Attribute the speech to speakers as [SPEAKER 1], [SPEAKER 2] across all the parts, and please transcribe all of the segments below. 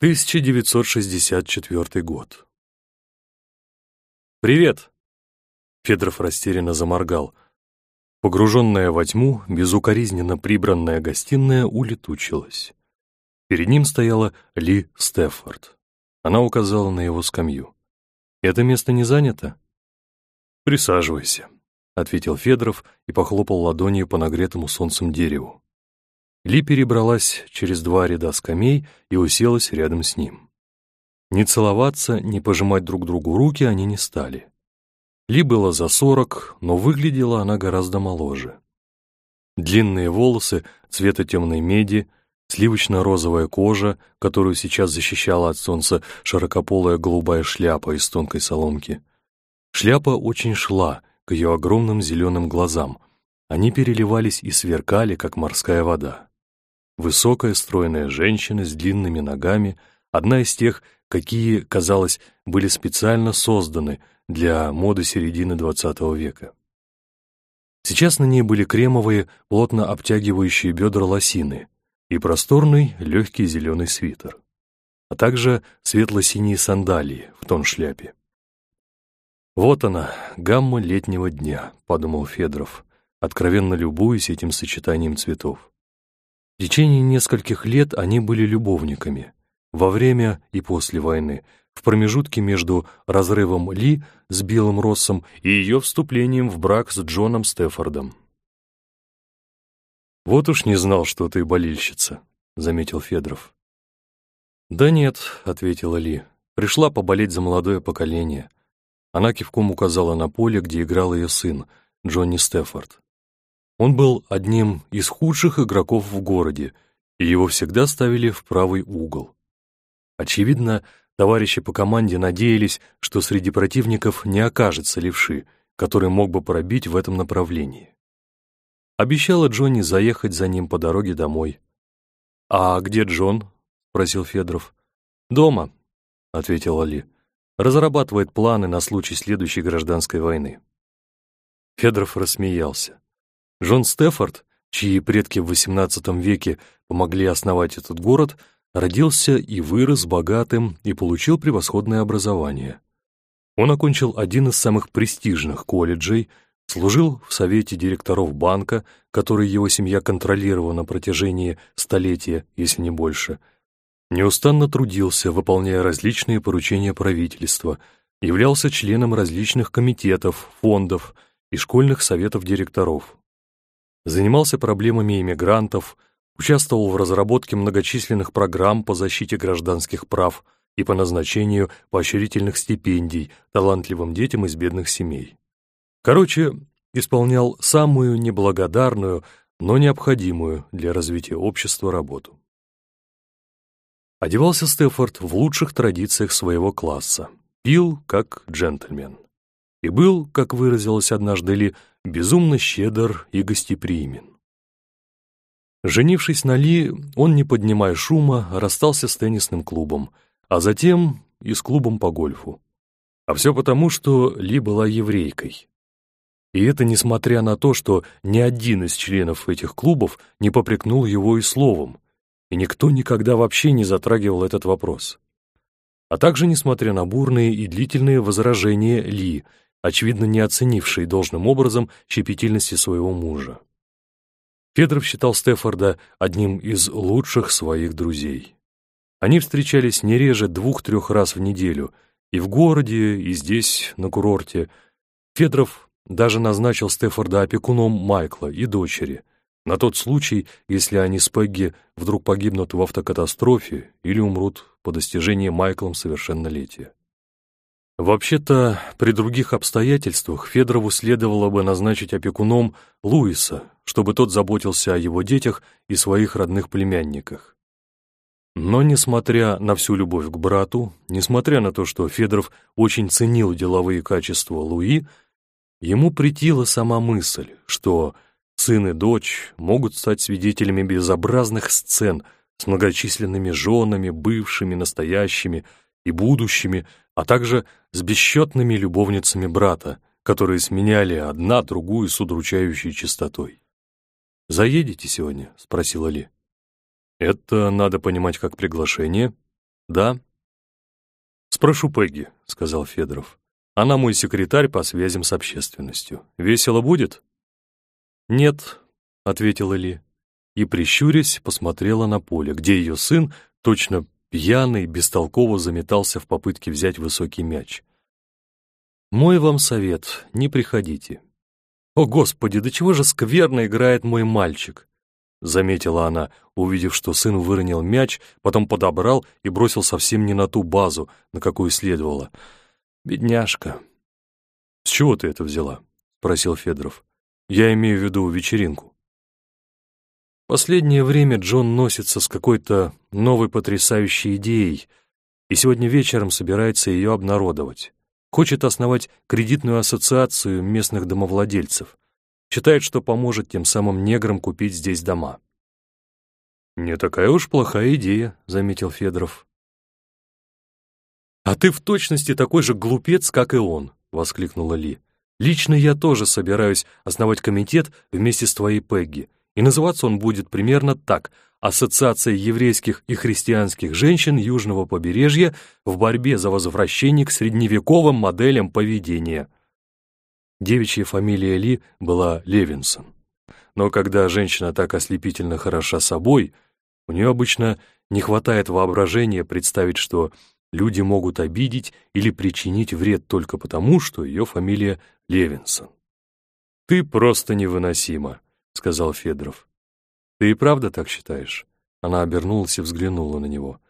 [SPEAKER 1] 1964 год. «Привет!» Федоров растерянно заморгал. Погруженная во тьму, безукоризненно прибранная гостиная улетучилась. Перед ним стояла Ли Стефорд. Она указала на его скамью. «Это место не занято?» «Присаживайся», — ответил Федоров и похлопал ладонью по нагретому солнцем дереву. Ли перебралась через два ряда скамей и уселась рядом с ним. Не целоваться, не пожимать друг другу руки они не стали. Ли было за сорок, но выглядела она гораздо моложе. Длинные волосы цвета темной меди, сливочно-розовая кожа, которую сейчас защищала от солнца широкополая голубая шляпа из тонкой соломки. Шляпа очень шла к ее огромным зеленым глазам. Они переливались и сверкали, как морская вода. Высокая, стройная женщина с длинными ногами, одна из тех, какие, казалось, были специально созданы для моды середины XX века. Сейчас на ней были кремовые, плотно обтягивающие бедра лосины и просторный, легкий зеленый свитер, а также светло-синие сандалии в тон шляпе. «Вот она, гамма летнего дня», — подумал Федоров, откровенно любуясь этим сочетанием цветов. В течение нескольких лет они были любовниками. Во время и после войны, в промежутке между разрывом Ли с Биллом Россом и ее вступлением в брак с Джоном Стефордом. «Вот уж не знал, что ты болельщица», — заметил Федоров. «Да нет», — ответила Ли, — «пришла поболеть за молодое поколение». Она кивком указала на поле, где играл ее сын, Джонни Стефорд. Он был одним из худших игроков в городе, и его всегда ставили в правый угол. Очевидно, товарищи по команде надеялись, что среди противников не окажется левши, который мог бы пробить в этом направлении. Обещала Джонни заехать за ним по дороге домой. «А где Джон?» — спросил Федоров. «Дома», — ответил Али. «Разрабатывает планы на случай следующей гражданской войны». Федоров рассмеялся. Джон Стефорд, чьи предки в XVIII веке помогли основать этот город, родился и вырос богатым и получил превосходное образование. Он окончил один из самых престижных колледжей, служил в совете директоров банка, который его семья контролировала на протяжении столетия, если не больше, неустанно трудился, выполняя различные поручения правительства, являлся членом различных комитетов, фондов и школьных советов директоров занимался проблемами иммигрантов, участвовал в разработке многочисленных программ по защите гражданских прав и по назначению поощрительных стипендий талантливым детям из бедных семей. Короче, исполнял самую неблагодарную, но необходимую для развития общества работу. Одевался Стефорд в лучших традициях своего класса, пил как джентльмен. И был, как выразилась однажды Ли, безумно щедр и гостеприимен. Женившись на Ли, он, не поднимая шума, расстался с теннисным клубом, а затем и с клубом по гольфу. А все потому, что Ли была еврейкой. И это несмотря на то, что ни один из членов этих клубов не попрекнул его и словом, и никто никогда вообще не затрагивал этот вопрос. А также несмотря на бурные и длительные возражения Ли, очевидно не оценивший должным образом щепетильности своего мужа. Федоров считал Стефорда одним из лучших своих друзей. Они встречались не реже двух-трех раз в неделю, и в городе, и здесь, на курорте. Федоров даже назначил Стефорда опекуном Майкла и дочери, на тот случай, если они с Пегги вдруг погибнут в автокатастрофе или умрут по достижении Майклом совершеннолетия. Вообще-то, при других обстоятельствах Федорову следовало бы назначить опекуном Луиса, чтобы тот заботился о его детях и своих родных племянниках. Но, несмотря на всю любовь к брату, несмотря на то, что Федоров очень ценил деловые качества Луи, ему претила сама мысль, что сын и дочь могут стать свидетелями безобразных сцен с многочисленными женами, бывшими, настоящими и будущими, а также с бесчетными любовницами брата, которые сменяли одна другую с удручающей частотой. «Заедете сегодня?» — спросила Ли. «Это надо понимать как приглашение?» Да? Спрошу Пегги, сказал Федоров. Она мой секретарь по связям с общественностью. Весело будет? Нет, ответила Ли. И, прищурясь, посмотрела на поле, где ее сын, точно пьяный, бестолково заметался в попытке взять высокий мяч. «Мой вам совет — не приходите». «О, Господи, до чего же скверно играет мой мальчик!» Заметила она, увидев, что сын выронил мяч, потом подобрал и бросил совсем не на ту базу, на какую следовало. «Бедняжка!» «С чего ты это взяла?» — спросил Федоров. «Я имею в виду вечеринку». Последнее время Джон носится с какой-то новой потрясающей идеей, и сегодня вечером собирается ее обнародовать. Хочет основать кредитную ассоциацию местных домовладельцев. Считает, что поможет тем самым неграм купить здесь дома. «Не такая уж плохая идея», — заметил Федоров. «А ты в точности такой же глупец, как и он», — воскликнула Ли. «Лично я тоже собираюсь основать комитет вместе с твоей Пегги, и называться он будет примерно так — Ассоциация еврейских и христианских женщин Южного побережья в борьбе за возвращение к средневековым моделям поведения. Девичья фамилия Ли была Левинсон. Но когда женщина так ослепительно хороша собой, у нее обычно не хватает воображения представить, что люди могут обидеть или причинить вред только потому, что ее фамилия Левинсон. «Ты просто невыносима», — сказал Федоров. «Ты и правда так считаешь?» Она обернулась и взглянула на него.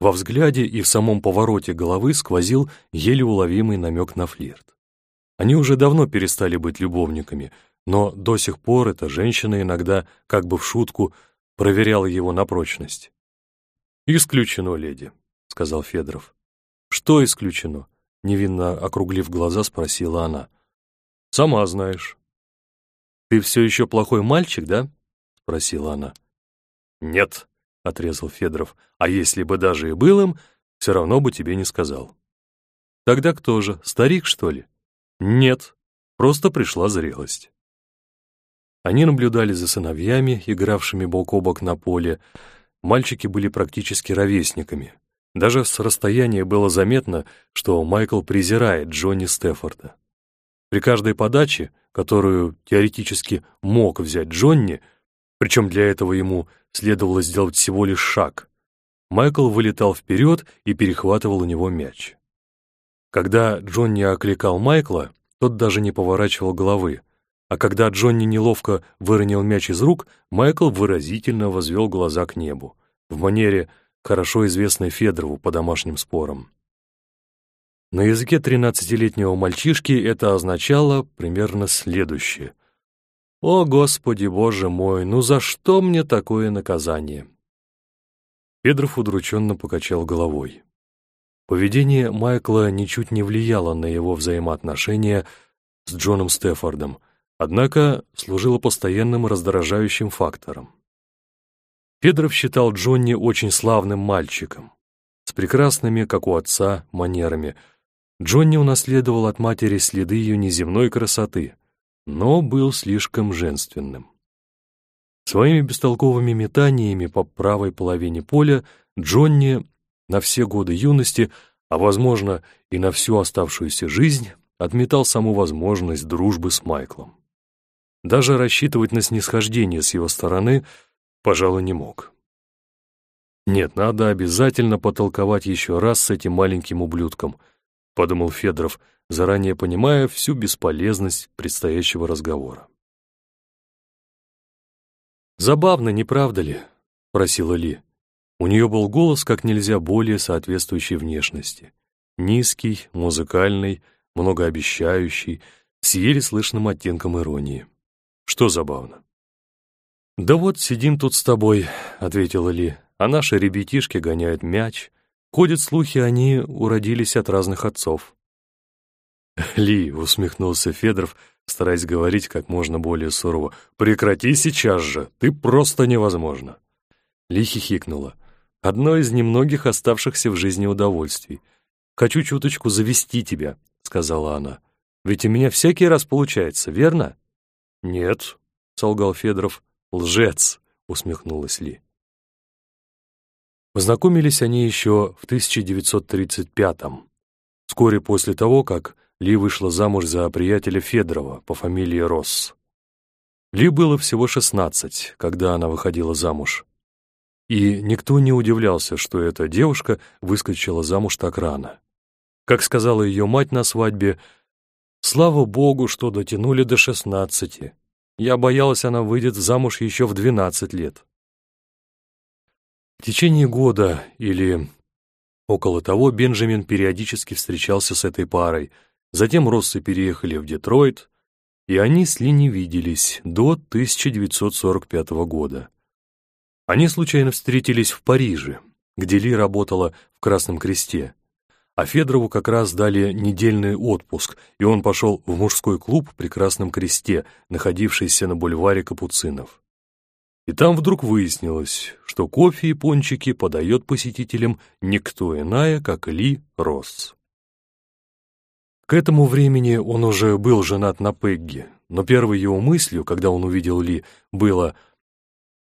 [SPEAKER 1] Во взгляде и в самом повороте головы сквозил еле уловимый намек на флирт. Они уже давно перестали быть любовниками, но до сих пор эта женщина иногда, как бы в шутку, проверяла его на прочность. «Исключено, леди», — сказал Федоров. «Что исключено?» — невинно округлив глаза, спросила она. «Сама знаешь». «Ты все еще плохой мальчик, да?» — спросила она. «Нет», — отрезал Федоров, «а если бы даже и был им, все равно бы тебе не сказал». «Тогда кто же, старик, что ли?» «Нет, просто пришла зрелость». Они наблюдали за сыновьями, игравшими бок о бок на поле. Мальчики были практически ровесниками. Даже с расстояния было заметно, что Майкл презирает Джонни Стефорда. При каждой подаче, которую теоретически мог взять Джонни, причем для этого ему следовало сделать всего лишь шаг. Майкл вылетал вперед и перехватывал у него мяч. Когда Джонни окликал Майкла, тот даже не поворачивал головы, а когда Джонни неловко выронил мяч из рук, Майкл выразительно возвел глаза к небу, в манере, хорошо известной Федорову по домашним спорам. На языке тринадцатилетнего мальчишки это означало примерно следующее — «О, Господи, Боже мой, ну за что мне такое наказание?» Педров удрученно покачал головой. Поведение Майкла ничуть не влияло на его взаимоотношения с Джоном Стефордом, однако служило постоянным раздражающим фактором. Педров считал Джонни очень славным мальчиком, с прекрасными, как у отца, манерами. Джонни унаследовал от матери следы ее неземной красоты — но был слишком женственным. Своими бестолковыми метаниями по правой половине поля Джонни на все годы юности, а, возможно, и на всю оставшуюся жизнь, отметал саму возможность дружбы с Майклом. Даже рассчитывать на снисхождение с его стороны, пожалуй, не мог. «Нет, надо обязательно потолковать еще раз с этим маленьким ублюдком», — подумал Федоров, — заранее понимая всю бесполезность предстоящего разговора. «Забавно, не правда ли?» — просила Ли. У нее был голос как нельзя более соответствующей внешности. Низкий, музыкальный, многообещающий, с еле слышным оттенком иронии. Что забавно? «Да вот, сидим тут с тобой», — ответила Ли, «а наши ребятишки гоняют мяч. Ходят слухи, они уродились от разных отцов. «Ли», — усмехнулся Федоров, стараясь говорить как можно более сурово, «прекрати сейчас же, ты просто невозможно». Ли хихикнула. «Одно из немногих оставшихся в жизни удовольствий. Хочу чуточку завести тебя», — сказала она. «Ведь у меня всякий раз получается, верно?» «Нет», — солгал Федоров. «Лжец», — усмехнулась Ли. Познакомились они еще в 1935-м, вскоре после того, как Ли вышла замуж за приятеля Федорова по фамилии Росс. Ли было всего 16, когда она выходила замуж. И никто не удивлялся, что эта девушка выскочила замуж так рано. Как сказала ее мать на свадьбе, «Слава Богу, что дотянули до шестнадцати. Я боялась, она выйдет замуж еще в двенадцать лет». В течение года или около того Бенджамин периодически встречался с этой парой, затем Россы переехали в Детройт, и они с Ли не виделись до 1945 года. Они случайно встретились в Париже, где Ли работала в Красном Кресте, а Федорову как раз дали недельный отпуск, и он пошел в мужской клуб при Красном Кресте, находившийся на бульваре Капуцинов. И там вдруг выяснилось, что кофе и пончики подает посетителям никто иная, как Ли Росс. К этому времени он уже был женат на Пегги, но первой его мыслью, когда он увидел Ли, было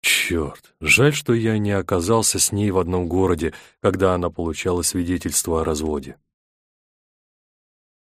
[SPEAKER 1] «Черт, жаль, что я не оказался с ней в одном городе, когда она получала свидетельство о разводе».